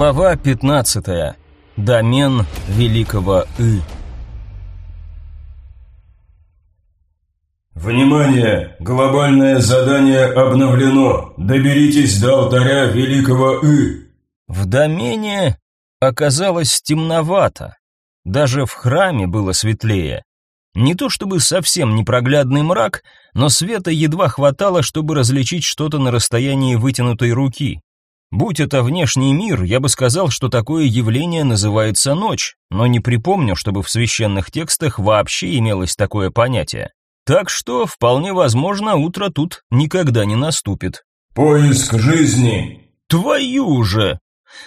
Глава 15. Домен великого И. Внимание! Глобальное задание обновлено. Доберитесь до алтаря великого И. В домене оказалось темновато. Даже в храме было светлее. Не то чтобы совсем непроглядный мрак, но света едва хватало, чтобы различить что-то на расстоянии вытянутой руки. Будь это внешний мир, я бы сказал, что такое явление называется ночь, но не припомню, чтобы в священных текстах вообще имелось такое понятие. Так что, вполне возможно, утро тут никогда не наступит. Поиск жизни. Твою же!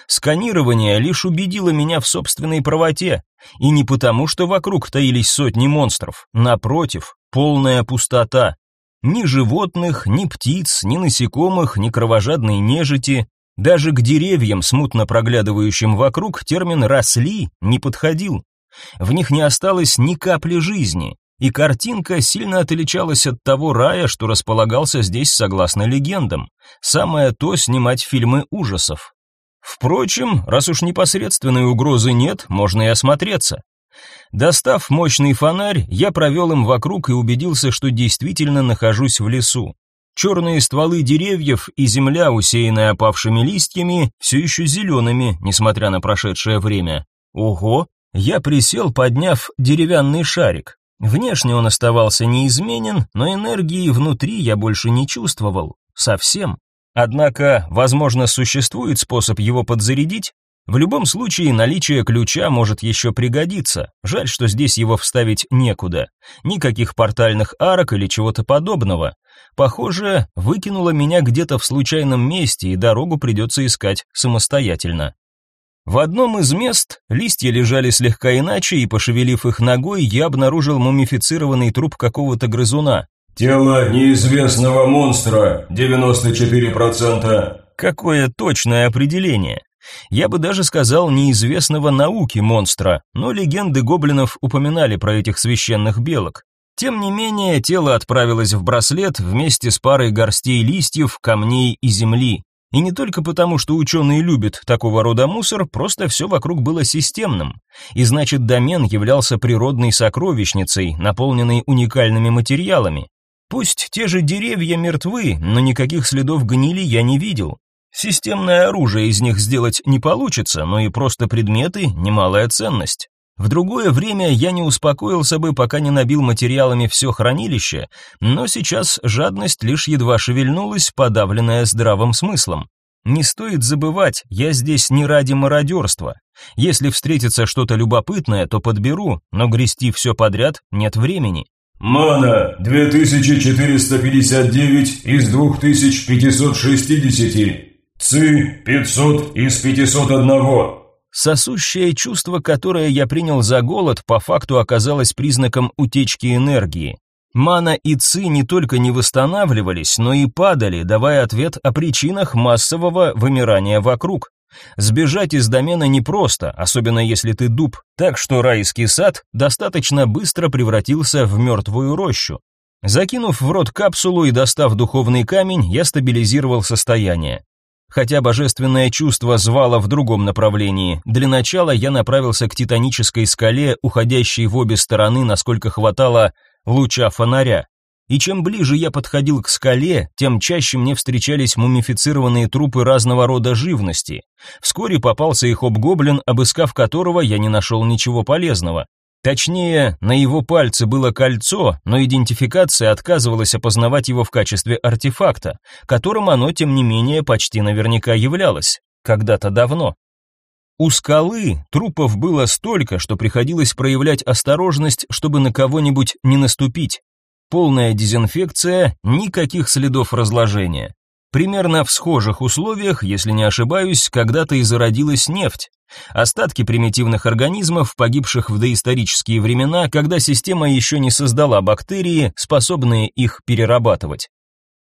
Сканирование лишь убедило меня в собственной правоте, и не потому, что вокруг таились сотни монстров, напротив, полная пустота. Ни животных, ни птиц, ни насекомых, ни кровожадной нежити, даже к деревьям, смутно проглядывающим вокруг, термин «росли» не подходил. В них не осталось ни капли жизни, и картинка сильно отличалась от того рая, что располагался здесь согласно легендам. Самое то снимать фильмы ужасов. Впрочем, раз уж непосредственной угрозы нет, можно и осмотреться. Достав мощный фонарь, я провел им вокруг и убедился, что действительно нахожусь в лесу. Черные стволы деревьев и земля, усеянная опавшими листьями, все еще зелеными, несмотря на прошедшее время. Ого! Я присел, подняв деревянный шарик. Внешне он оставался неизменен, но энергии внутри я больше не чувствовал. Совсем. Однако, возможно, существует способ его подзарядить. В любом случае, наличие ключа может еще пригодиться. Жаль, что здесь его вставить некуда. Никаких портальных арок или чего-то подобного. Похоже, выкинуло меня где-то в случайном месте, и дорогу придется искать самостоятельно. В одном из мест листья лежали слегка иначе, и, пошевелив их ногой, я обнаружил мумифицированный труп какого-то грызуна. Тело неизвестного монстра, 94%. Какое точное определение. Я бы даже сказал неизвестного науки монстра, но легенды гоблинов упоминали про этих священных белок. Тем не менее, тело отправилось в браслет вместе с парой горстей листьев, камней и земли. И не только потому, что ученые любят такого рода мусор, просто все вокруг было системным. И значит, домен являлся природной сокровищницей, наполненной уникальными материалами. Пусть те же деревья мертвы, но никаких следов гнили я не видел. Системное оружие из них сделать не получится, но и просто предметы – немалая ценность. В другое время я не успокоился бы, пока не набил материалами все хранилище, но сейчас жадность лишь едва шевельнулась, подавленная здравым смыслом. Не стоит забывать, я здесь не ради мародерства. Если встретится что-то любопытное, то подберу, но грести все подряд нет времени. Мана 2459 из 2560. Ци 500 из 501. Сосущее чувство, которое я принял за голод, по факту оказалось признаком утечки энергии. Мана и ци не только не восстанавливались, но и падали, давая ответ о причинах массового вымирания вокруг. Сбежать из домена непросто, особенно если ты дуб, так что райский сад достаточно быстро превратился в мертвую рощу. Закинув в рот капсулу и достав духовный камень, я стабилизировал состояние. Хотя божественное чувство звало в другом направлении, для начала я направился к титанической скале, уходящей в обе стороны, насколько хватало луча фонаря. И чем ближе я подходил к скале, тем чаще мне встречались мумифицированные трупы разного рода живности. Вскоре попался и хоп-гоблин, обыскав которого я не нашел ничего полезного. Точнее, на его пальце было кольцо, но идентификация отказывалась опознавать его в качестве артефакта, которым оно, тем не менее, почти наверняка являлось, когда-то давно. У скалы трупов было столько, что приходилось проявлять осторожность, чтобы на кого-нибудь не наступить. Полная дезинфекция, никаких следов разложения. Примерно в схожих условиях, если не ошибаюсь, когда-то и зародилась нефть, Остатки примитивных организмов, погибших в доисторические времена, когда система еще не создала бактерии, способные их перерабатывать.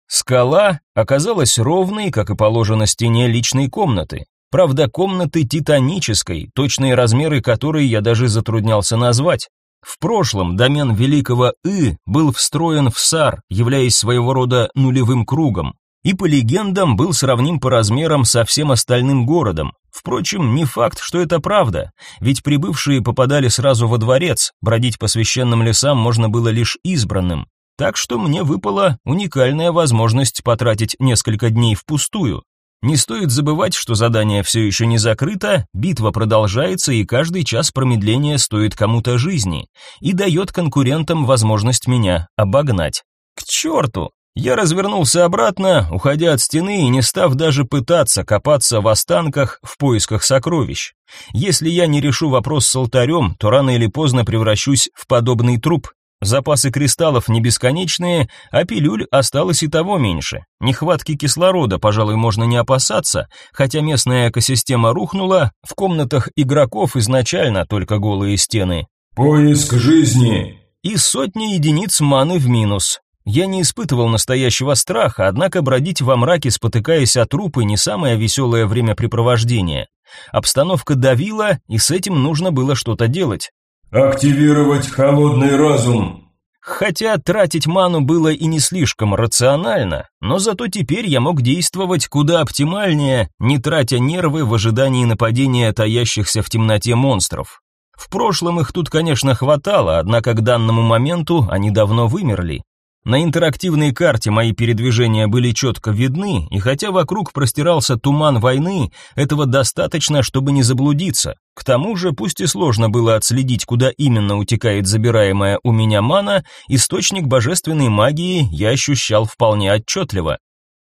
Скала оказалась ровной, как и положено стене личной комнаты. Правда, комнаты титанической, точные размеры которой я даже затруднялся назвать. В прошлом домен великого И был встроен в САР, являясь своего рода нулевым кругом, и по легендам был сравним по размерам со всем остальным городом, Впрочем, не факт, что это правда, ведь прибывшие попадали сразу во дворец, бродить по священным лесам можно было лишь избранным. Так что мне выпала уникальная возможность потратить несколько дней впустую. Не стоит забывать, что задание все еще не закрыто, битва продолжается и каждый час промедления стоит кому-то жизни и дает конкурентам возможность меня обогнать. К черту! Я развернулся обратно, уходя от стены и не став даже пытаться копаться в останках в поисках сокровищ. Если я не решу вопрос с алтарем, то рано или поздно превращусь в подобный труп. Запасы кристаллов не бесконечные, а пилюль осталось и того меньше. Нехватки кислорода, пожалуй, можно не опасаться, хотя местная экосистема рухнула, в комнатах игроков изначально только голые стены. Поиск жизни. И сотни единиц маны в минус. Я не испытывал настоящего страха, однако бродить во мраке, спотыкаясь о трупы, не самое веселое времяпрепровождение. Обстановка давила, и с этим нужно было что-то делать. Активировать холодный разум. Хотя тратить ману было и не слишком рационально, но зато теперь я мог действовать куда оптимальнее, не тратя нервы в ожидании нападения таящихся в темноте монстров. В прошлом их тут, конечно, хватало, однако к данному моменту они давно вымерли. На интерактивной карте мои передвижения были четко видны, и хотя вокруг простирался туман войны, этого достаточно, чтобы не заблудиться. К тому же, пусть и сложно было отследить, куда именно утекает забираемая у меня мана, источник божественной магии я ощущал вполне отчетливо.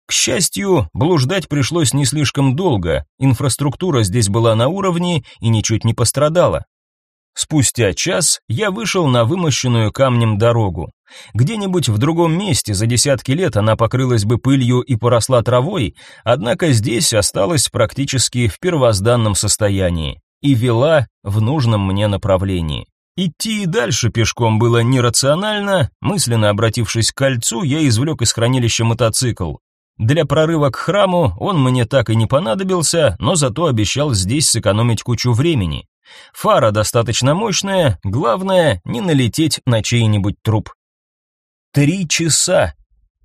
К счастью, блуждать пришлось не слишком долго, инфраструктура здесь была на уровне и ничуть не пострадала. Спустя час я вышел на вымощенную камнем дорогу. Где-нибудь в другом месте за десятки лет она покрылась бы пылью и поросла травой, однако здесь осталась практически в первозданном состоянии и вела в нужном мне направлении. Идти и дальше пешком было нерационально, мысленно обратившись к кольцу, я извлек из хранилища мотоцикл. Для прорыва к храму он мне так и не понадобился, но зато обещал здесь сэкономить кучу времени. Фара достаточно мощная, главное не налететь на чей-нибудь труп. Три часа.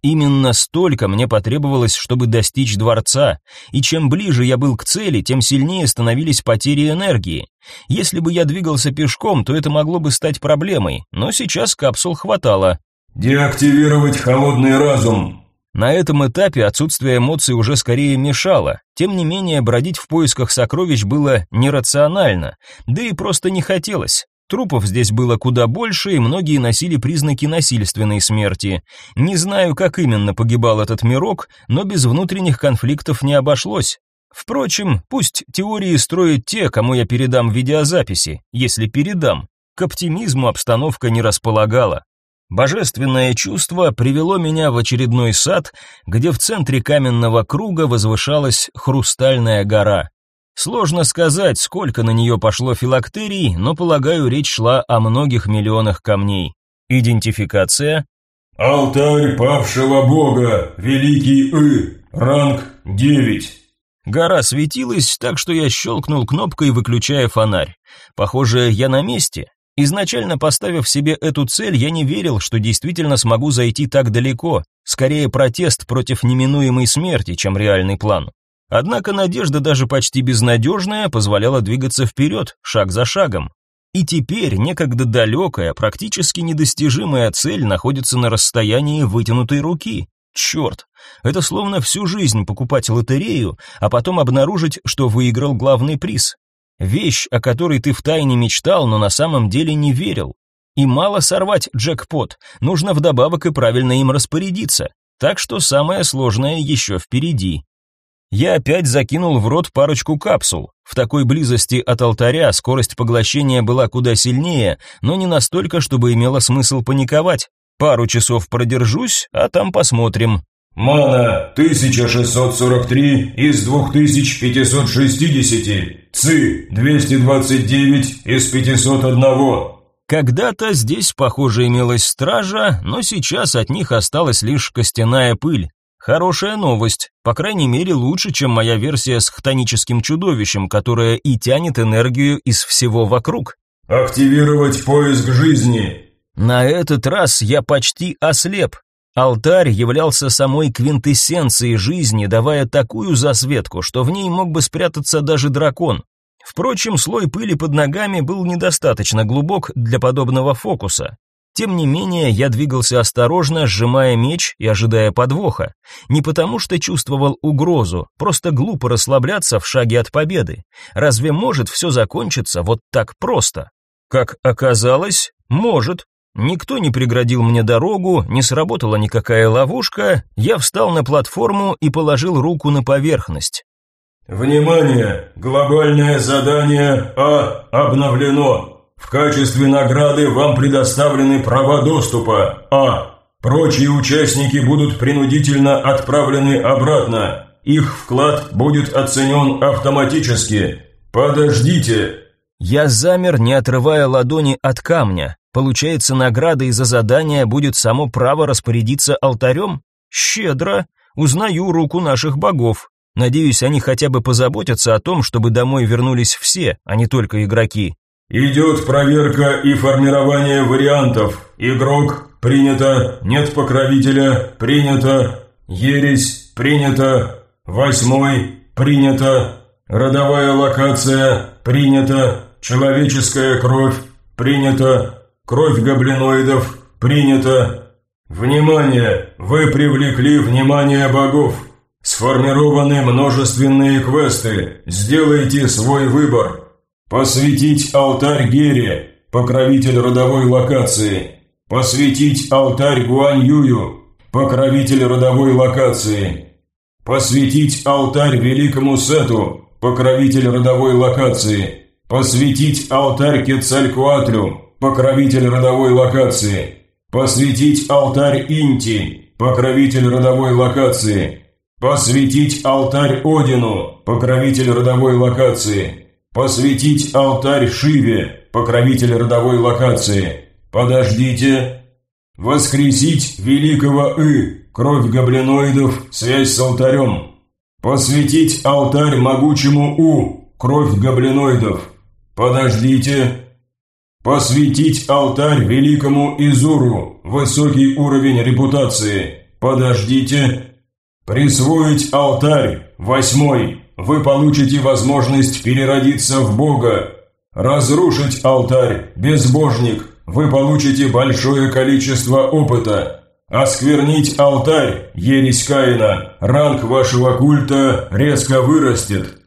Именно столько мне потребовалось, чтобы достичь дворца, и чем ближе я был к цели, тем сильнее становились потери энергии. Если бы я двигался пешком, то это могло бы стать проблемой, но сейчас капсул хватало. Деактивировать холодный разум. На этом этапе отсутствие эмоций уже скорее мешало. Тем не менее, бродить в поисках сокровищ было нерационально, да и просто не хотелось. Трупов здесь было куда больше, и многие носили признаки насильственной смерти. Не знаю, как именно погибал этот мирок, но без внутренних конфликтов не обошлось. Впрочем, пусть теории строят те, кому я передам видеозаписи, если передам. К оптимизму обстановка не располагала. Божественное чувство привело меня в очередной сад, где в центре каменного круга возвышалась хрустальная гора. Сложно сказать, сколько на нее пошло филактерий, но, полагаю, речь шла о многих миллионах камней. Идентификация. Алтарь павшего бога, великий И, ранг 9. Гора светилась, так что я щелкнул кнопкой, выключая фонарь. Похоже, я на месте. Изначально поставив себе эту цель, я не верил, что действительно смогу зайти так далеко. Скорее протест против неминуемой смерти, чем реальный план. Однако надежда даже почти безнадежная позволяла двигаться вперед, шаг за шагом. И теперь некогда далекая, практически недостижимая цель находится на расстоянии вытянутой руки. Черт, это словно всю жизнь покупать лотерею, а потом обнаружить, что выиграл главный приз. Вещь, о которой ты втайне мечтал, но на самом деле не верил. И мало сорвать джекпот, нужно вдобавок и правильно им распорядиться. Так что самое сложное еще впереди. Я опять закинул в рот парочку капсул. В такой близости от алтаря скорость поглощения была куда сильнее, но не настолько, чтобы имело смысл паниковать. Пару часов продержусь, а там посмотрим. Мана 1643 из 2560. ЦИ 229 из 501. Когда-то здесь, похоже, имелась стража, но сейчас от них осталась лишь костяная пыль. Хорошая новость, по крайней мере лучше, чем моя версия с хтоническим чудовищем, которое и тянет энергию из всего вокруг. Активировать поиск жизни. На этот раз я почти ослеп. Алтарь являлся самой квинтэссенцией жизни, давая такую засветку, что в ней мог бы спрятаться даже дракон. Впрочем, слой пыли под ногами был недостаточно глубок для подобного фокуса. Тем не менее, я двигался осторожно, сжимая меч и ожидая подвоха. Не потому что чувствовал угрозу, просто глупо расслабляться в шаге от победы. Разве может все закончиться вот так просто? Как оказалось, может. Никто не преградил мне дорогу, не сработала никакая ловушка, я встал на платформу и положил руку на поверхность. «Внимание! Глобальное задание А обновлено!» В качестве награды вам предоставлены права доступа. А. Прочие участники будут принудительно отправлены обратно. Их вклад будет оценен автоматически. Подождите. Я замер, не отрывая ладони от камня. Получается, наградой за задание будет само право распорядиться алтарем? Щедро. Узнаю руку наших богов. Надеюсь, они хотя бы позаботятся о том, чтобы домой вернулись все, а не только игроки. Идет проверка и формирование вариантов. Игрок принято, нет покровителя принято, ересь принято, восьмой принято, родовая локация принято, человеческая кровь принято, кровь гоблиноидов принято. Внимание! Вы привлекли внимание богов. Сформированы множественные квесты. Сделайте свой выбор. Посвятить алтарь Гере, покровитель родовой локации. Посвятить алтарь Гуань покровитель родовой локации. Посвятить алтарь Великому Сету, покровитель родовой локации. Посвятить алтарь Кецалькуатлю, покровитель родовой локации. Посвятить алтарь Инти, покровитель родовой локации. Посвятить алтарь Одину, покровитель родовой локации. Посвятить алтарь Шиве, покровитель родовой локации. Подождите. Воскресить великого И, кровь гоблиноидов, связь с алтарем. Посвятить алтарь могучему У, кровь гоблиноидов. Подождите. Посвятить алтарь великому Изуру, высокий уровень репутации. Подождите. Присвоить алтарь, восьмой, вы получите возможность переродиться в Бога. Разрушить алтарь, безбожник, вы получите большое количество опыта. Осквернить алтарь, ересь Каина, ранг вашего культа резко вырастет.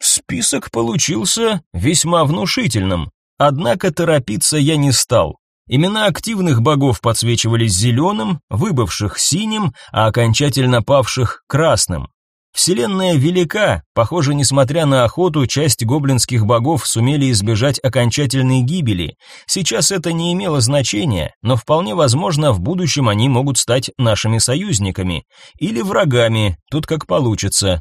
Список получился весьма внушительным, однако торопиться я не стал. Имена активных богов подсвечивались зеленым, выбывших синим, а окончательно павших красным. Вселенная велика, похоже, несмотря на охоту, часть гоблинских богов сумели избежать окончательной гибели. Сейчас это не имело значения, но вполне возможно, в будущем они могут стать нашими союзниками или врагами, тут как получится.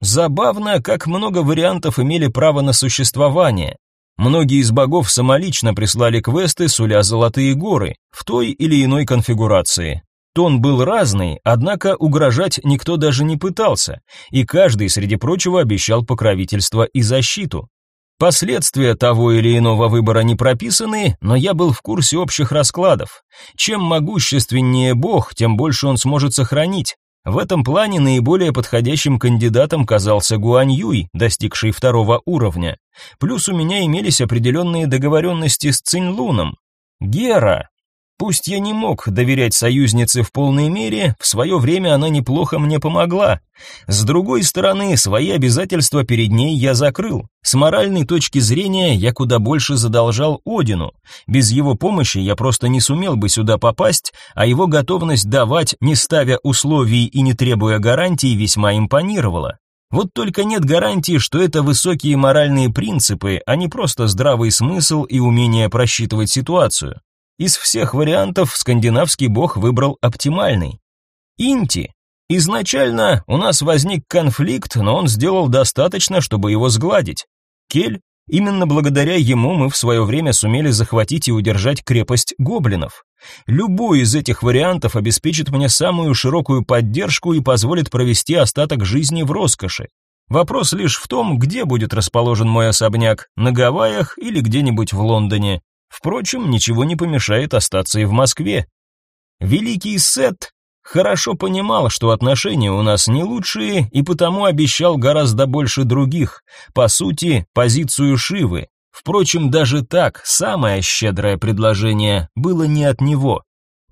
Забавно, как много вариантов имели право на существование. Многие из богов самолично прислали квесты, суля золотые горы, в той или иной конфигурации. Тон был разный, однако угрожать никто даже не пытался, и каждый, среди прочего, обещал покровительство и защиту. Последствия того или иного выбора не прописаны, но я был в курсе общих раскладов. Чем могущественнее бог, тем больше он сможет сохранить. В этом плане наиболее подходящим кандидатом казался Гуань Юй, достигший второго уровня. Плюс у меня имелись определенные договоренности с Цинь-Луном. Гера, Пусть я не мог доверять союзнице в полной мере, в свое время она неплохо мне помогла. С другой стороны, свои обязательства перед ней я закрыл. С моральной точки зрения я куда больше задолжал Одину. Без его помощи я просто не сумел бы сюда попасть, а его готовность давать, не ставя условий и не требуя гарантий, весьма импонировала. Вот только нет гарантии, что это высокие моральные принципы, а не просто здравый смысл и умение просчитывать ситуацию. Из всех вариантов скандинавский бог выбрал оптимальный. Инти. Изначально у нас возник конфликт, но он сделал достаточно, чтобы его сгладить. Кель. Именно благодаря ему мы в свое время сумели захватить и удержать крепость гоблинов. Любой из этих вариантов обеспечит мне самую широкую поддержку и позволит провести остаток жизни в роскоши. Вопрос лишь в том, где будет расположен мой особняк, на Гавайях или где-нибудь в Лондоне. Впрочем, ничего не помешает остаться и в Москве. Великий Сет Хорошо понимал, что отношения у нас не лучшие, и потому обещал гораздо больше других. По сути, позицию Шивы. Впрочем, даже так, самое щедрое предложение было не от него.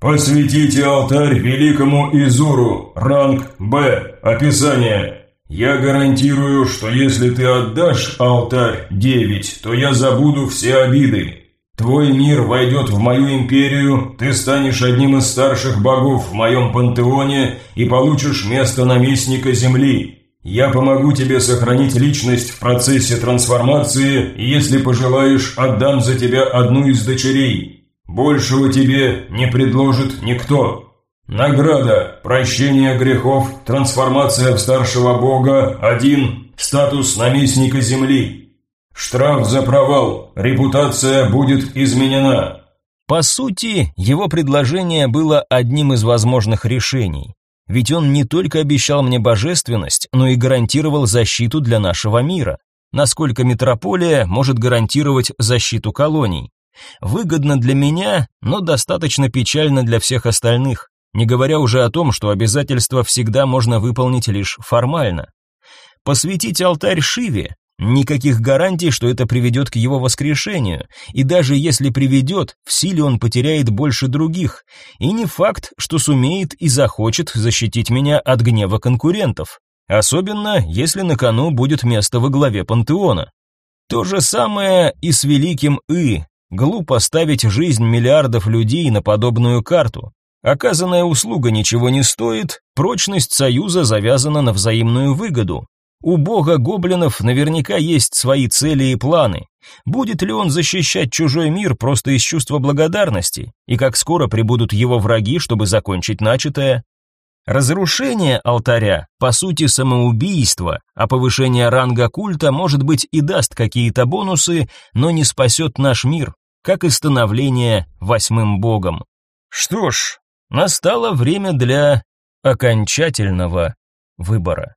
«Посвятите алтарь великому Изуру, ранг Б, описание. Я гарантирую, что если ты отдашь алтарь 9, то я забуду все обиды. Твой мир войдет в мою империю, ты станешь одним из старших богов в моем пантеоне и получишь место наместника Земли. Я помогу тебе сохранить личность в процессе трансформации, и если пожелаешь, отдам за тебя одну из дочерей. Большего тебе не предложит никто. Награда, прощение грехов, трансформация в старшего бога, один, статус наместника Земли. Штраф за провал, репутация будет изменена. По сути, его предложение было одним из возможных решений. Ведь он не только обещал мне божественность, но и гарантировал защиту для нашего мира. Насколько метрополия может гарантировать защиту колоний? Выгодно для меня, но достаточно печально для всех остальных, не говоря уже о том, что обязательства всегда можно выполнить лишь формально. Посвятить алтарь Шиве Никаких гарантий, что это приведет к его воскрешению, и даже если приведет, в силе он потеряет больше других, и не факт, что сумеет и захочет защитить меня от гнева конкурентов, особенно если на кону будет место во главе пантеона. То же самое и с великим И. Глупо ставить жизнь миллиардов людей на подобную карту. Оказанная услуга ничего не стоит, прочность союза завязана на взаимную выгоду, у бога гоблинов наверняка есть свои цели и планы. Будет ли он защищать чужой мир просто из чувства благодарности? И как скоро прибудут его враги, чтобы закончить начатое? Разрушение алтаря, по сути, самоубийство, а повышение ранга культа, может быть, и даст какие-то бонусы, но не спасет наш мир, как и становление восьмым богом. Что ж, настало время для окончательного выбора.